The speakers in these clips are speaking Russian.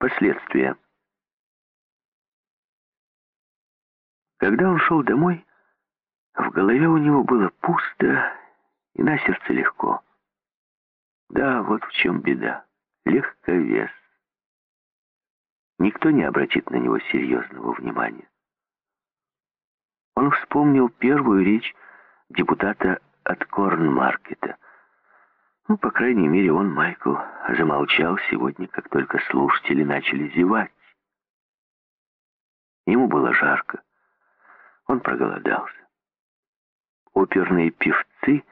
Последствия. Когда он шел домой, в голове у него было пусто и на сердце легко. Да, вот в чем беда. Легковес. Никто не обратит на него серьезного внимания. Он вспомнил первую речь депутата от Корнмаркета. Ну, по крайней мере, он, Майкл, замолчал сегодня, как только слушатели начали зевать. Ему было жарко. Он проголодался. Оперные певцы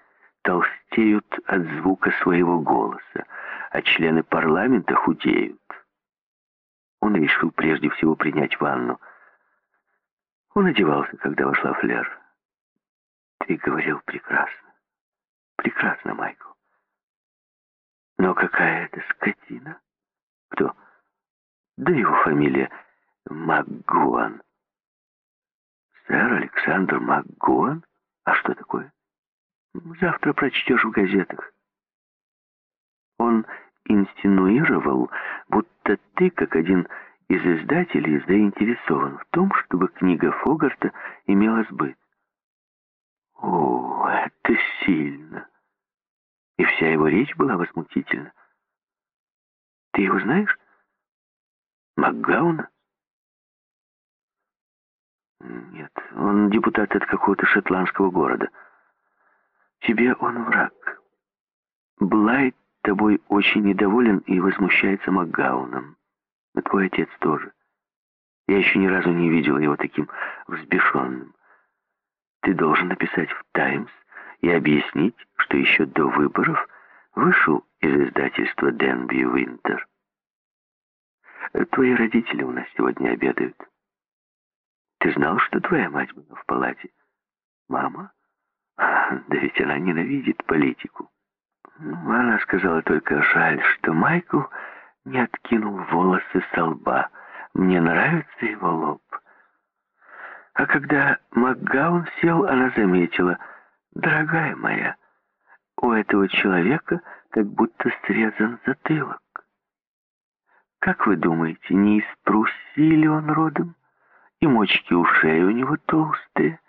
толстеют от звука своего голоса, а члены парламента худеют. Он решил прежде всего принять ванну. Он одевался, когда вошла Флер. «Ты говорил прекрасно. Прекрасно, Майкл. Но какая это скотина? Кто? Да его фамилия МакГуан. Сэр Александр МакГуан? А что такое? Завтра прочтешь в газетах. Он инсинуировал, будто ты, как один из издателей, заинтересован в том, чтобы книга Фогарта имела сбыт. О, это сильно. И вся его речь была возмутительна. Ты его знаешь? Макгауна? Нет, он депутат от какого-то шотландского города. Тебе он враг. Блайт тобой очень недоволен и возмущается Макгауном. И твой отец тоже. Я еще ни разу не видел его таким взбешенным. Ты должен написать в «Таймс» и объяснить, что еще до выборов вышел из издательства «Денби Винтер». Твои родители у нас сегодня обедают. Ты знал, что твоя мать была в палате? Мама? Да ведь она ненавидит политику. Ну, она сказала только жаль, что Майкл не откинул волосы со лба. Мне нравится его лоб. А когда Макгаун сел, она заметила, «Дорогая моя, у этого человека как будто срезан затылок. Как вы думаете, не из Пруссии ли он родом? И мочки ушей у него толстые.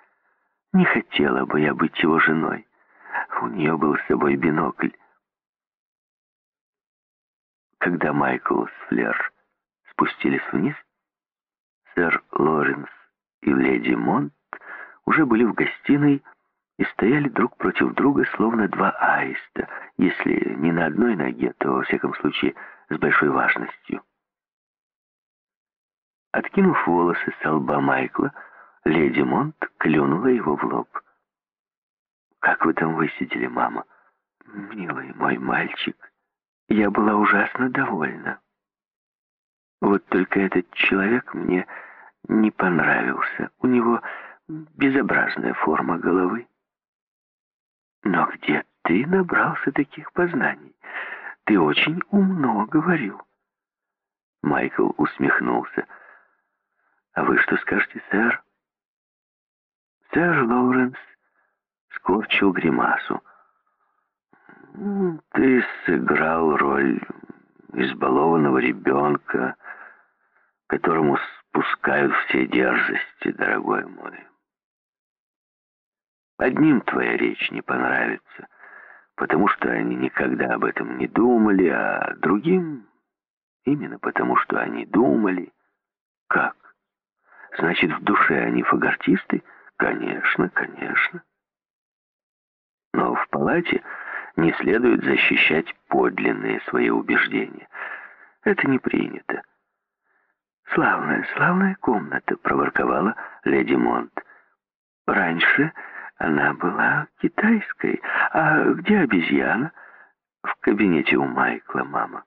Не хотела бы я быть его женой. У нее был с собой бинокль. Когда Майкл с Флер спустились вниз, сэр Лоренс и леди Монт уже были в гостиной и стояли друг против друга, словно два аиста, если не на одной ноге, то, во всяком случае, с большой важностью. Откинув волосы с лба Майкла, леди Монт клюнула его в лоб. «Как вы там высидели, мама?» «Милый мой мальчик, я была ужасно довольна. Вот только этот человек мне не понравился. У него безобразная форма головы. Но где ты набрался таких познаний? Ты очень умно говорил. Майкл усмехнулся. А вы что скажете, сэр? Сэр Лоуренс скорчил гримасу. Ты сыграл роль избалованного ребенка, которому спускают все дерзости, дорогой мой. Одним твоя речь не понравится, потому что они никогда об этом не думали, а другим именно потому, что они думали. Как? Значит, в душе они фагортисты? Конечно, конечно. Но в палате не следует защищать подлинные свои убеждения. Это не принято. «Славная, славная комната», — проворковала леди Монт. «Раньше она была китайской. А где обезьяна?» «В кабинете у Майкла, мама».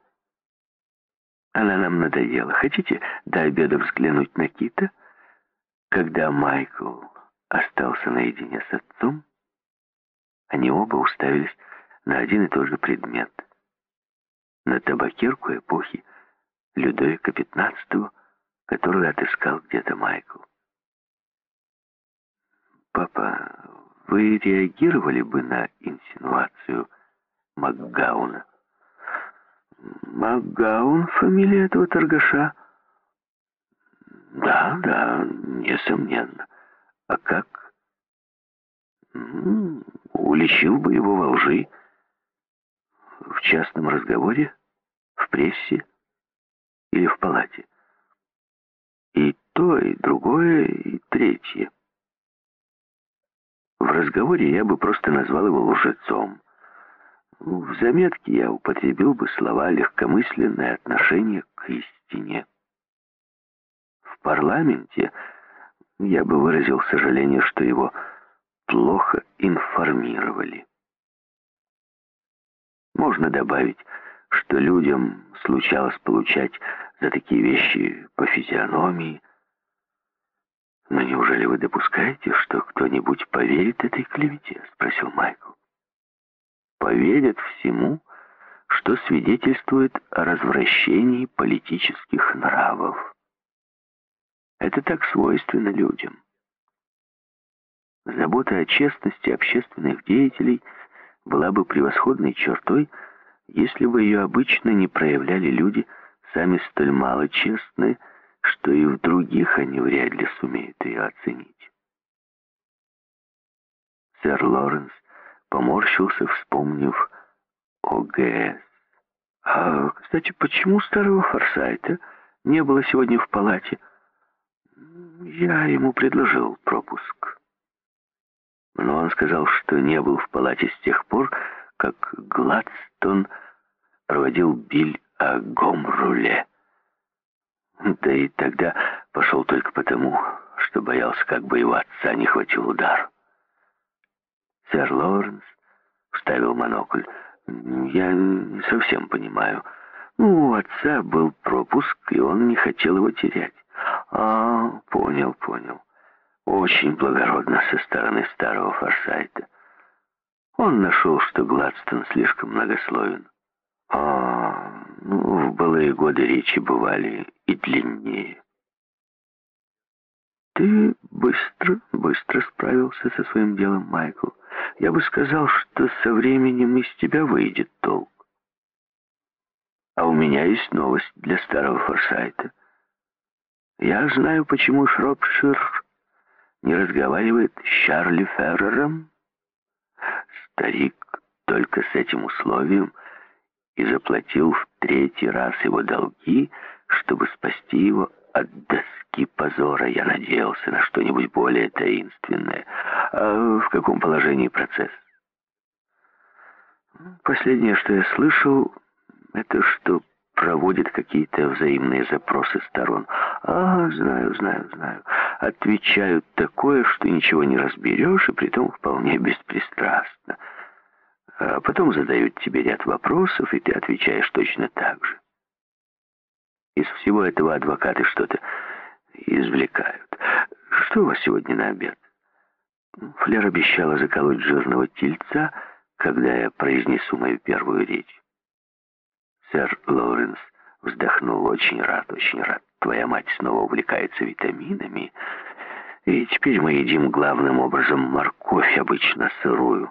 «Она нам надоела. Хотите до обеда взглянуть на Кита?» Когда Майкл остался наедине с отцом, они оба уставились на один и тот же предмет. На табакерку эпохи Людовика XV, которую отыскал где-то Майкл. «Папа, вы реагировали бы на инсинуацию Макгауна?» Макгаун фамилия этого торгаша? Да, да, несомненно. А как? Уличил бы его во лжи. В частном разговоре, в прессе или в палате. И то, и другое, и третье. В разговоре я бы просто назвал его лжецом. В заметке я употребил бы слова «легкомысленное отношение к истине». В парламенте я бы выразил сожаление, что его плохо информировали. Можно добавить, что людям случалось получать за такие вещи по физиономии. Но неужели вы допускаете, что кто-нибудь поверит этой клевете? Спросил Майкл поверят всему, что свидетельствует о развращении политических нравов. Это так свойственно людям. Забота о честности общественных деятелей была бы превосходной чертой, если бы ее обычно не проявляли люди, сами столь мало честные, что и в других они вряд ли сумеют ее оценить. Сэр Лоренс поморщился, вспомнив ОГС. А, кстати, почему старого Форсайта не было сегодня в палате? Я ему предложил пропуск. Но он сказал, что не был в палате с тех пор, как Гладстон проводил биль о Гомруле. Да и тогда пошел только потому, что боялся, как бы его отца не хватил удар. Сэр Лоренс вставил монокль. «Я не совсем понимаю. Ну, у отца был пропуск, и он не хотел его терять». «А, понял, понял. Очень благородно со стороны старого Форсайта. Он нашел, что Гладстон слишком многословен. В былые годы речи бывали и длиннее». «Ты быстро, быстро справился со своим делом, Майкл. Я бы сказал, что со временем из тебя выйдет толк. А у меня есть новость для старого Форсайта. Я знаю, почему Шропшир не разговаривает с Чарли Феррером. Старик только с этим условием и заплатил в третий раз его долги, чтобы спасти его от доски позора я надеялся на что-нибудь более таинственное. А в каком положении процесс? Последнее, что я слышал, это что проводят какие-то взаимные запросы сторон. А, знаю, знаю, знаю. Отвечают такое, что ничего не разберешь, и притом вполне беспристрастно. А потом задают тебе ряд вопросов, и ты отвечаешь точно так же. Из всего этого адвокаты что-то извлекают. Что у вас сегодня на обед? Флер обещала заколоть жирного тельца, когда я произнесу мою первую речь. Сэр Лоуренс вздохнул. Очень рад, очень рад. Твоя мать снова увлекается витаминами. И теперь мы едим главным образом морковь, обычно сырую.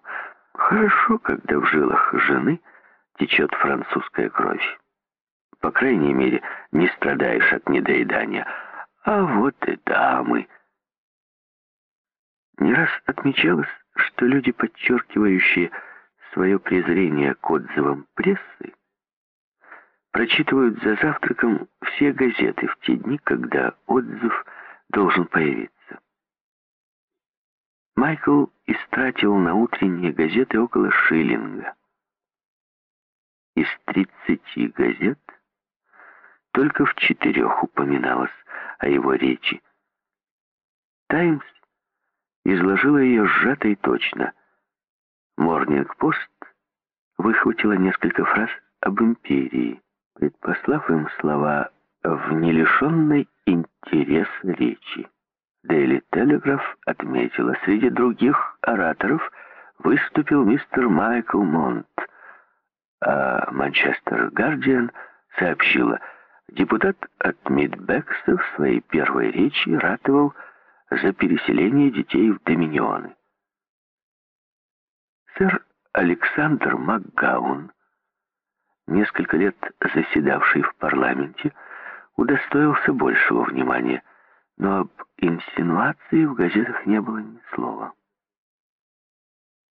Хорошо, когда в жилах жены течет французская кровь по крайней мере, не страдаешь от недоедания. А вот и дамы. Не раз отмечалось, что люди, подчеркивающие свое презрение к отзывам прессы, прочитывают за завтраком все газеты в те дни, когда отзыв должен появиться. Майкл истратил на утренние газеты около шиллинга. Из 30 газет только в четырех упоминалось о его речи. «Таймс» изложила ее сжато и точно. «Морнинг-пост» выхватила несколько фраз об империи, предпослав им слова в нелишенной интереса речи. Дейли Телеграф отметила, среди других ораторов выступил мистер Майкл Монт, а Манчестер Гардиан сообщила – Депутат от Мидбекса в своей первой речи ратовал за переселение детей в Доминионы. Сэр Александр Макгаун несколько лет заседавший в парламенте, удостоился большего внимания, но об инсинуации в газетах не было ни слова.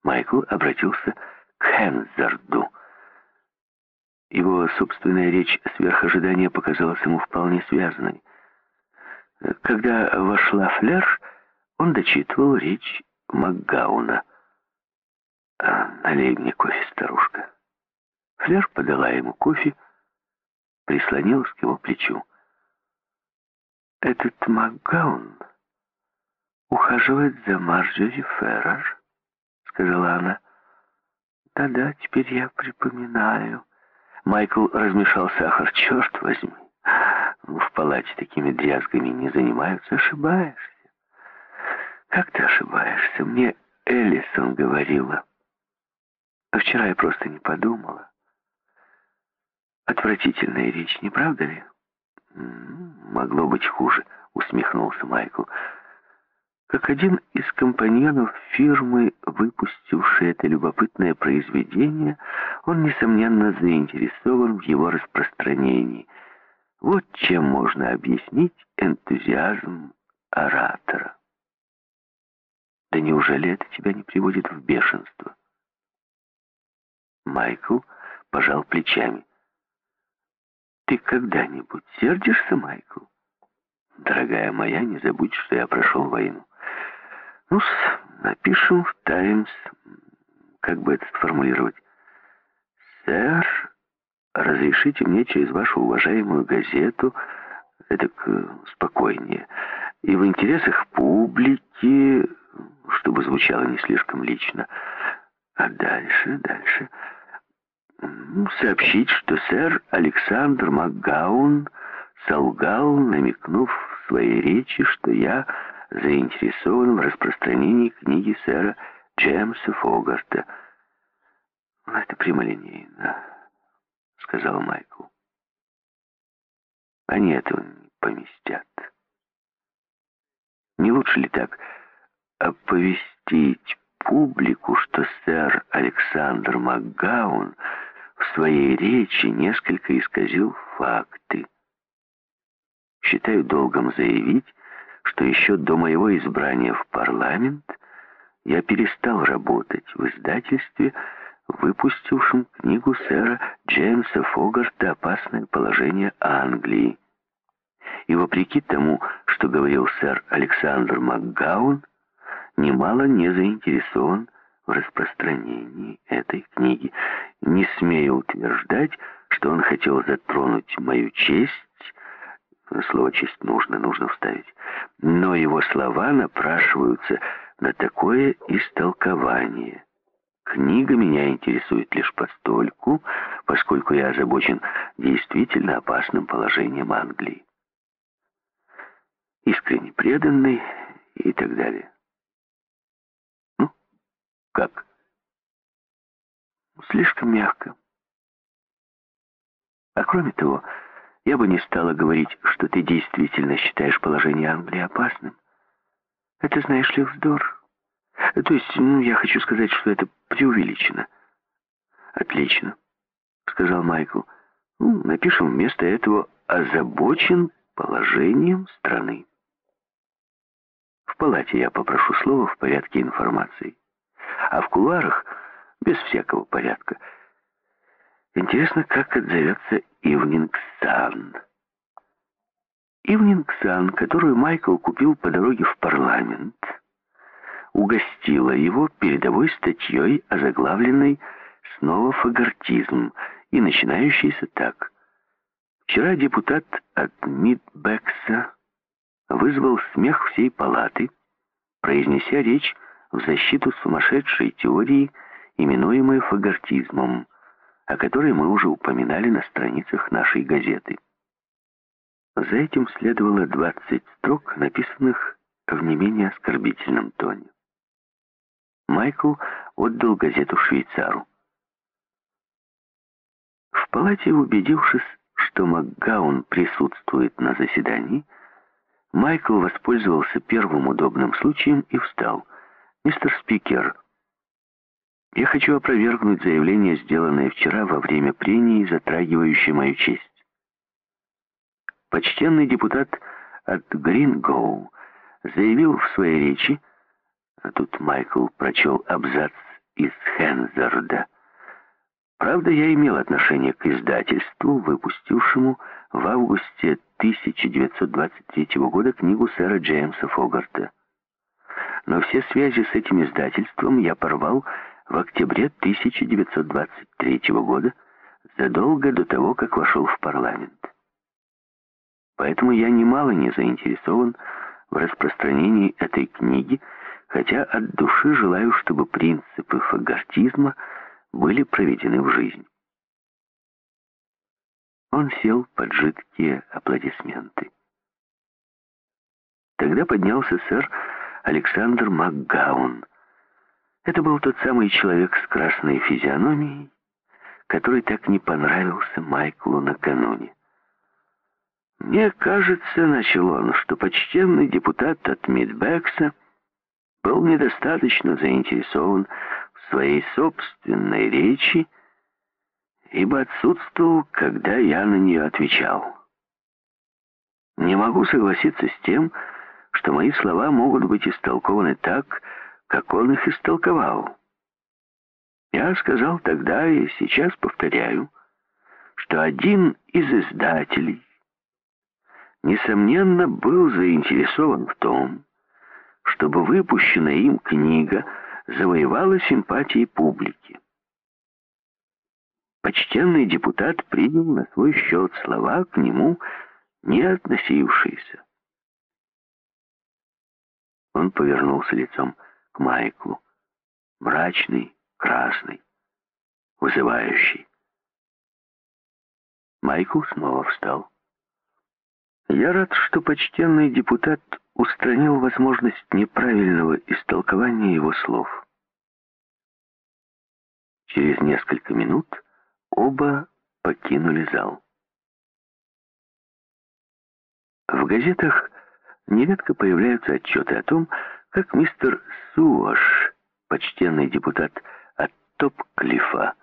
Майкл обратился к Хензарду. Его собственная речь сверх ожидания показалась ему вполне связанной. Когда вошла Флер, он дочитывал речь Макгауна. «Налей мне кофе, старушка». Флер подала ему кофе, прислонилась к его плечу. «Этот Макгаун ухаживает за Марджори Феррер», — сказала она. «Да-да, теперь я припоминаю». Майкл размешал сахар. «Черт возьми, в палате такими дрязгами не занимаются, ошибаешься». «Как ты ошибаешься? Мне Эллисон говорила. А вчера я просто не подумала. Отвратительная речь, не правда ли?» «Могло быть хуже», — усмехнулся Майкл. Как один из компаньонов фирмы, выпустившей это любопытное произведение, он, несомненно, заинтересован в его распространении. Вот чем можно объяснить энтузиазм оратора. Да неужели это тебя не приводит в бешенство? Майкл пожал плечами. Ты когда-нибудь сердишься, Майкл? Дорогая моя, не забудь, что я прошел войну. ну напишем в «Таймс», как бы это сформулировать. «Сэр, разрешите мне через вашу уважаемую газету, это спокойнее, и в интересах публики, чтобы звучало не слишком лично, а дальше, дальше...» сообщить, что сэр Александр Макгаун солгал, намекнув в своей речи, что я заинтересован в распространении книги сэра Джеймса Фогарта. «Это прямолинейно», — сказал Майкл. «Они этого не поместят. Не лучше ли так оповестить публику, что сэр Александр Макгаун — в своей речи несколько исказил факты. Считаю долгом заявить, что еще до моего избрания в парламент я перестал работать в издательстве, выпустившем книгу сэра Джеймса Фогарта «Опасное положение Англии». И вопреки тому, что говорил сэр Александр Макгаун, немало не заинтересован в распространении этой книги. Не смею утверждать, что он хотел затронуть мою честь. Слово «честь» нужно, нужно вставить. Но его слова напрашиваются на такое истолкование. Книга меня интересует лишь постольку, поскольку я озабочен действительно опасным положением Англии. Искренне преданный и так далее. Как? Слишком мягко. А кроме того, я бы не стала говорить, что ты действительно считаешь положение Англии опасным. Это, знаешь ли, вздор. То есть, ну, я хочу сказать, что это преувеличено. Отлично, сказал Майкл. Ну, напишем вместо этого «озабочен положением страны». В палате я попрошу слово в порядке информации а в кулуарах без всякого порядка. Интересно, как отзовется Ивнинг Сан. Ивнинг Сан, которую Майкл купил по дороге в парламент, угостила его передовой статьей, озаглавленной «Снова фагортизм» и начинающейся так. Вчера депутат от Мидбекса вызвал смех всей палаты, произнеся речь в защиту сумасшедшей теории, именуемой фагортизмом, о которой мы уже упоминали на страницах нашей газеты. За этим следовало 20 строк, написанных в не менее оскорбительном тоне. Майкл отдал газету швейцару. В палате, убедившись, что МакГаун присутствует на заседании, Майкл воспользовался первым удобным случаем и встал – «Мистер Спикер, Я хочу опровергнуть заявление, сделанное вчера во время прений, затрагивающее мою честь. Почтенный депутат от Грингоу заявил в своей речи, а тут Майкл прочел абзац из Хензарда. Правда, я имел отношение к издательству, выпустившему в августе 1923 года книгу сэра Джеймса Фогарта. Но все связи с этим издательством я порвал в октябре 1923 года, задолго до того, как вошел в парламент. Поэтому я немало не заинтересован в распространении этой книги, хотя от души желаю, чтобы принципы фагортизма были проведены в жизнь. Он сел под жидкие аплодисменты. Тогда поднялся сэр Александр МакГаун, это был тот самый человек с красной физиономией, который так не понравился Майклу накануне. «Мне кажется, — начал он, — что почтенный депутат от Мидбекса был недостаточно заинтересован в своей собственной речи, ибо отсутствовал, когда я на нее отвечал. Не могу согласиться с тем, что мои слова могут быть истолкованы так, как он их истолковал. Я сказал тогда и сейчас повторяю, что один из издателей, несомненно, был заинтересован в том, чтобы выпущенная им книга завоевала симпатии публики. Почтенный депутат принял на свой счет слова к нему не относившиеся. Он повернулся лицом к Майклу. Мрачный, красный, вызывающий. Майкл снова встал. Я рад, что почтенный депутат устранил возможность неправильного истолкования его слов. Через несколько минут оба покинули зал. В газетах нередко появляются отчеты о том, как мистер Суош, почтенный депутат от Топклифа,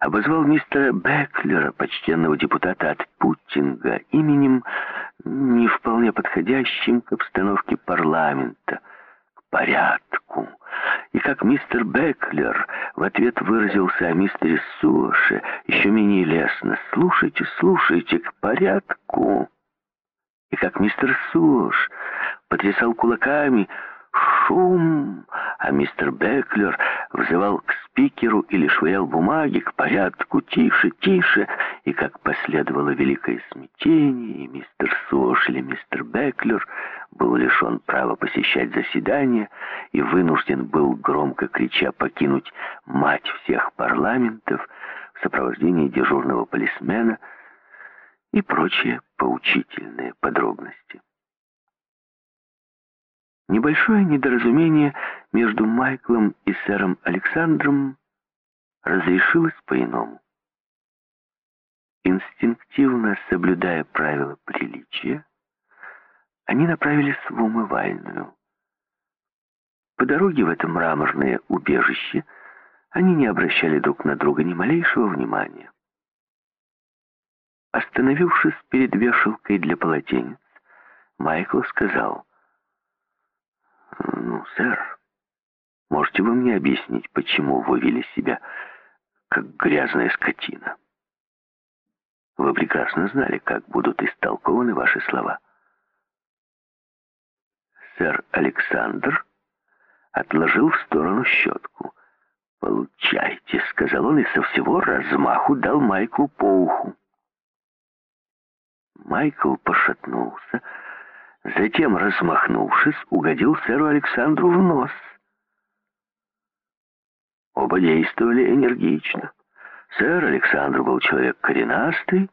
обозвал мистера Беклера, почтенного депутата от Путинга, именем, не вполне подходящим к обстановке парламента, к порядку. И как мистер Беклер в ответ выразился о мистере Суоше, еще менее лестно «Слушайте, слушайте, к порядку». И как мистер Суош потрясал кулаками, шум, а мистер Беклер взывал к спикеру или швырял бумаги к порядку «тише, тише», и как последовало великое смятение, и мистер Сош или мистер Беклер был лишен права посещать заседания и вынужден был, громко крича, покинуть мать всех парламентов в сопровождении дежурного полисмена и прочие поучительные подробности. Небольшое недоразумение между Майклом и сэром Александром разрешилось по-иному. Инстинктивно соблюдая правила приличия, они направились в умывальную. По дороге в это мраморное убежище они не обращали друг на друга ни малейшего внимания. Остановившись перед вешалкой для полотенец, Майкл сказал — «Ну, сэр, можете вы мне объяснить, почему вы вели себя как грязная скотина? Вы прекрасно знали, как будут истолкованы ваши слова». Сэр Александр отложил в сторону щетку. «Получайте», — сказал он и со всего размаху дал Майклу по уху. Майкл пошатнулся, — Затем, размахнувшись, угодил сэру Александру в нос. Оба действовали энергично. Сэр Александр был человек коренастый,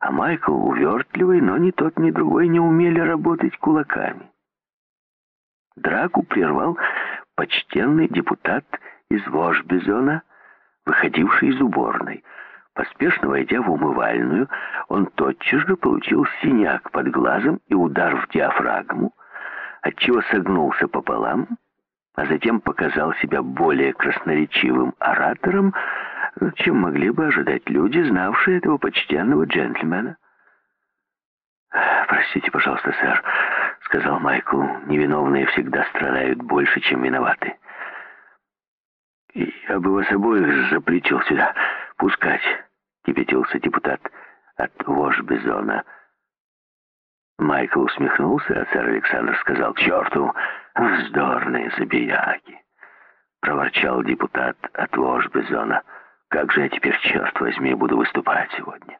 а Майкл увертливый, но ни тот, ни другой не умели работать кулаками. Драку прервал почтенный депутат из Вошбизона, выходивший из уборной — Поспешно войдя в умывальную, он тотчас же получил синяк под глазом и удар в диафрагму, отчего согнулся пополам, а затем показал себя более красноречивым оратором, чем могли бы ожидать люди, знавшие этого почтенного джентльмена. «Простите, пожалуйста, сэр», — сказал Майкл, — «невиновные всегда страдают больше, чем виноваты. Я бы вас обоих запретил сюда пускать», — кипятился депутат от Вошбезона. Майкл усмехнулся, а сэр Александр сказал, «К черту, вздорные забияки!» Проворчал депутат от Вошбезона. «Как же я теперь, черт возьми, буду выступать сегодня?»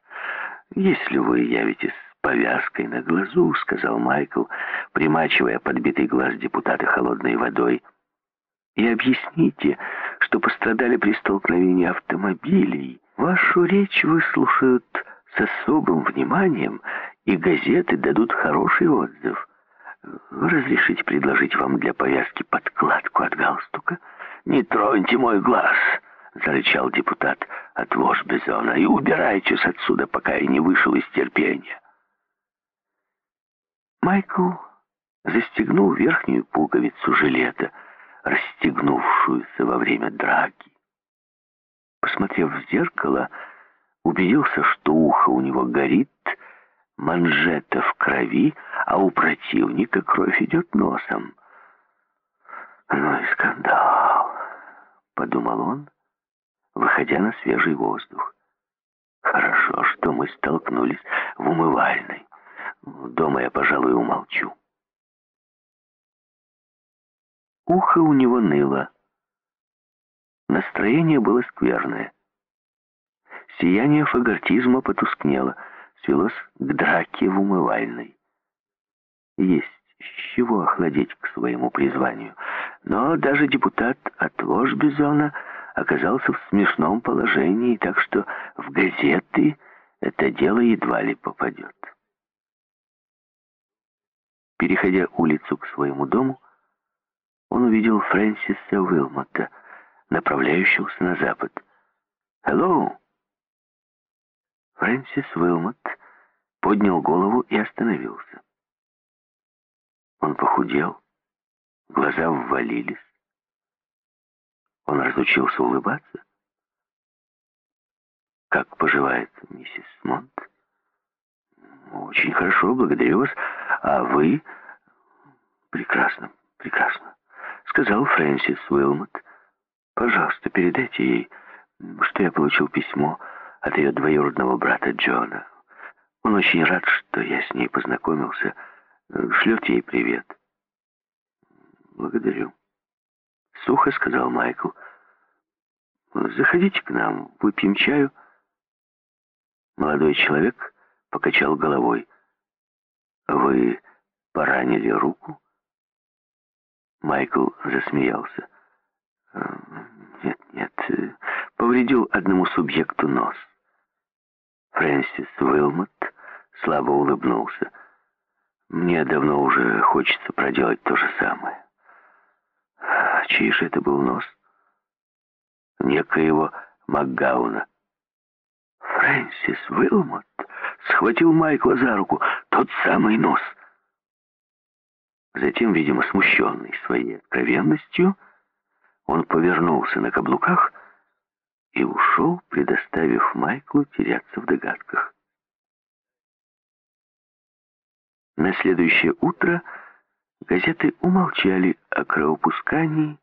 «Если вы явитесь повязкой на глазу», — сказал Майкл, примачивая подбитый глаз депутата холодной водой, «и объясните, что пострадали при столкновении автомобилей, вашу речь выслушают с особым вниманием и газеты дадут хороший отзыв. Вы разрешите предложить вам для повязки подкладку от галстука? «Не троньте мой глаз!» — зарычал депутат от Вошбезона. «И убирайтесь отсюда, пока я не вышел из терпения!» Майкл застегнул верхнюю пуговицу жилета, расстегнувшуюся во время драки. Посмотрев в зеркало, убедился, что ухо у него горит, манжета в крови, а у противника кровь идет носом. «Ну и скандал», — подумал он, выходя на свежий воздух. «Хорошо, что мы столкнулись в умывальной. Дома я, пожалуй, умолчу». Ухо у него ныло. Настроение было скверное. Сияние фагортизма потускнело, свелось к драке в умывальной. Есть с чего охладеть к своему призванию. Но даже депутат от Вошбизона оказался в смешном положении, так что в газеты это дело едва ли попадет. Переходя улицу к своему дому, он увидел Фрэнсиса Уилмота, направляющегося на запад. «Hello!» Фрэнсис Уилмот поднял голову и остановился. Он похудел, глаза ввалились. Он разучился улыбаться. «Как поживает миссис Монт?» «Очень хорошо, благодарю вас. А вы?» «Прекрасно, прекрасно», — сказал Фрэнсис Уилмот. «Пожалуйста, передайте ей, что я получил письмо от ее двоюродного брата Джона. Он очень рад, что я с ней познакомился. Шлет ей привет. Благодарю. Сухо сказал Майкл. Заходите к нам, выпьем чаю. Молодой человек покачал головой. Вы поранили руку? Майкл засмеялся. Нет, нет, повредил одному субъекту нос. Фрэнсис Уилмот слабо улыбнулся. «Мне давно уже хочется проделать то же самое». А чей же это был нос? Некоего Макгауна. Фрэнсис Уилмот схватил Майкла за руку. Тот самый нос. Затем, видимо, смущенный своей откровенностью, он повернулся на каблуках и ушел, предоставив Майклу теряться в догадках. На следующее утро газеты умолчали о кровопускании,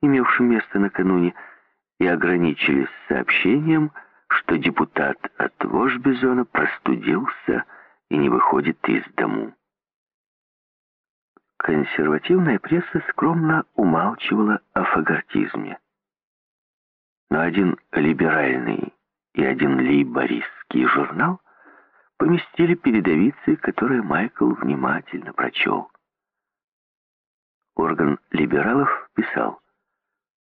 имевшем место накануне, и ограничились сообщением, что депутат от Вошбезона простудился и не выходит из дому. Консервативная пресса скромно умалчивала о фагортизме но один либеральный и один лейбористский журнал поместили передовицы, которые Майкл внимательно прочел. Орган либералов писал,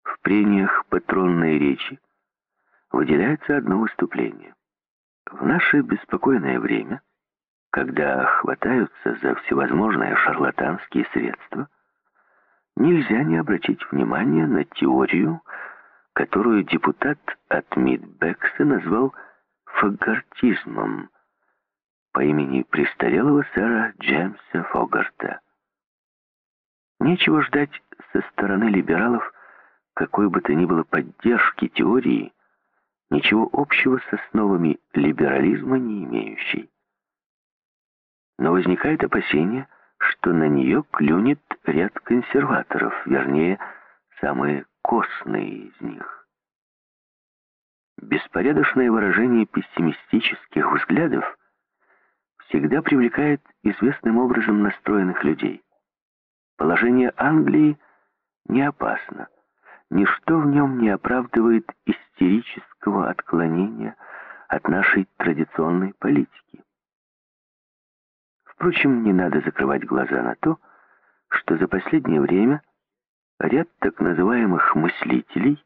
в прениях патронной речи выделяется одно выступление. В наше беспокойное время, когда хватаются за всевозможные шарлатанские средства, нельзя не обратить внимание на теорию, которую депутат от Мидбекса назвал фагартизмом по имени престарелого сэра Джеймса Фогарта. Нечего ждать со стороны либералов какой бы то ни было поддержки теории, ничего общего с основами либерализма не имеющей. Но возникает опасение, что на нее клюнет ряд консерваторов, вернее, самые костные из них. Беспорядочное выражение пессимистических взглядов всегда привлекает известным образом настроенных людей. Положение Англии не опасно. Ничто в нем не оправдывает истерического отклонения от нашей традиционной политики. Впрочем, не надо закрывать глаза на то, что за последнее время ряд так называемых мыслителей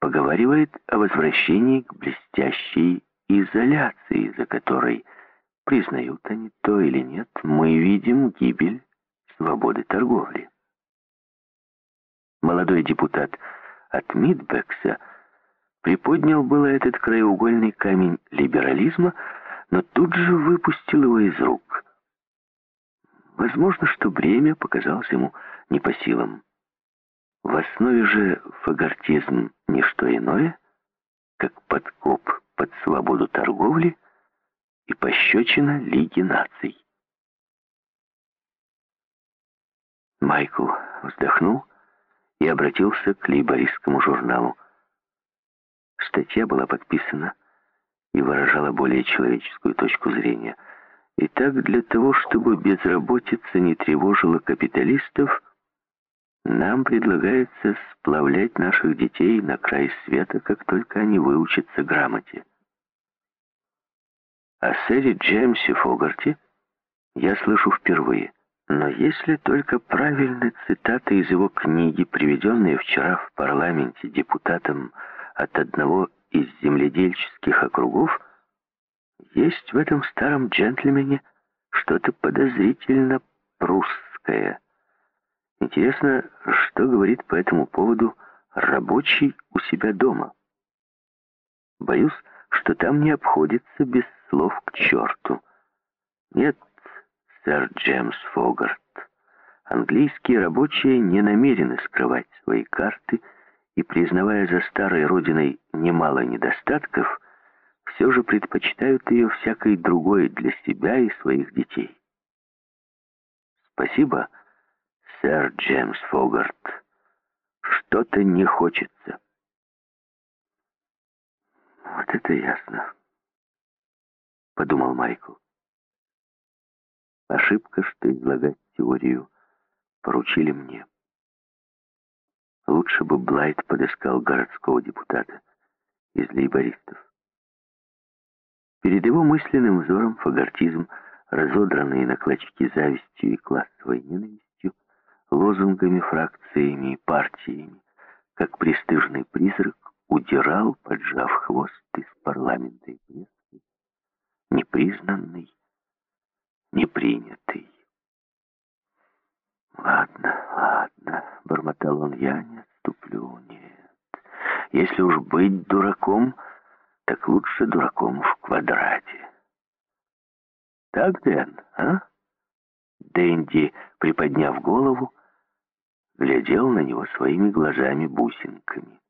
поговаривает о возвращении к блестящей изоляции, за которой, признают они то или нет, мы видим гибель свободы торговли. Молодой депутат от Мидбекса приподнял было этот краеугольный камень либерализма, но тут же выпустил его из рук. Возможно, что бремя показалось ему не по силам. В основе же фагортизм не что иное, как подкоп под свободу торговли и пощечина Лиги наций. Майкл вздохнул и обратился к лейбористскому журналу. Статья была подписана и выражала более человеческую точку зрения. Итак, для того, чтобы безработица не тревожила капиталистов, нам предлагается сплавлять наших детей на край света, как только они выучатся грамоте. О сэре Джеймсе Фогарте я слышу впервые. Но если только правильны цитаты из его книги, приведенные вчера в парламенте депутатом от одного из земледельческих округов, есть в этом старом джентльмене что-то подозрительно прусское. Интересно, что говорит по этому поводу рабочий у себя дома. Боюсь, что там не обходится без слов к черту. Нет, сэр Джеймс Фогарт. Английские рабочие не намерены скрывать свои карты и, признавая за старой родиной немало недостатков, все же предпочитают ее всякой другой для себя и своих детей. Спасибо, сэр Джеймс Фогарт. Что-то не хочется. Вот это ясно, подумал Майкл. Ошибка, что излагать теорию поручили мне. Лучше бы Блайт подыскал городского депутата из лейбористов. Перед его мысленным взором фагортизм, разодранные на клочки завистью и классовой ненавистью, лозунгами, фракциями и партиями, как престижный призрак, удирал, поджав хвост из парламента и прессы, непризнанный, непринятый. «Ладно, ладно», — бормотал он, — «я не отступлю, нет. Если уж быть дураком, так лучше дураком в квадрате». «Так, Дэн, а?» Дэнди, приподняв голову, глядел на него своими глазами-бусинками.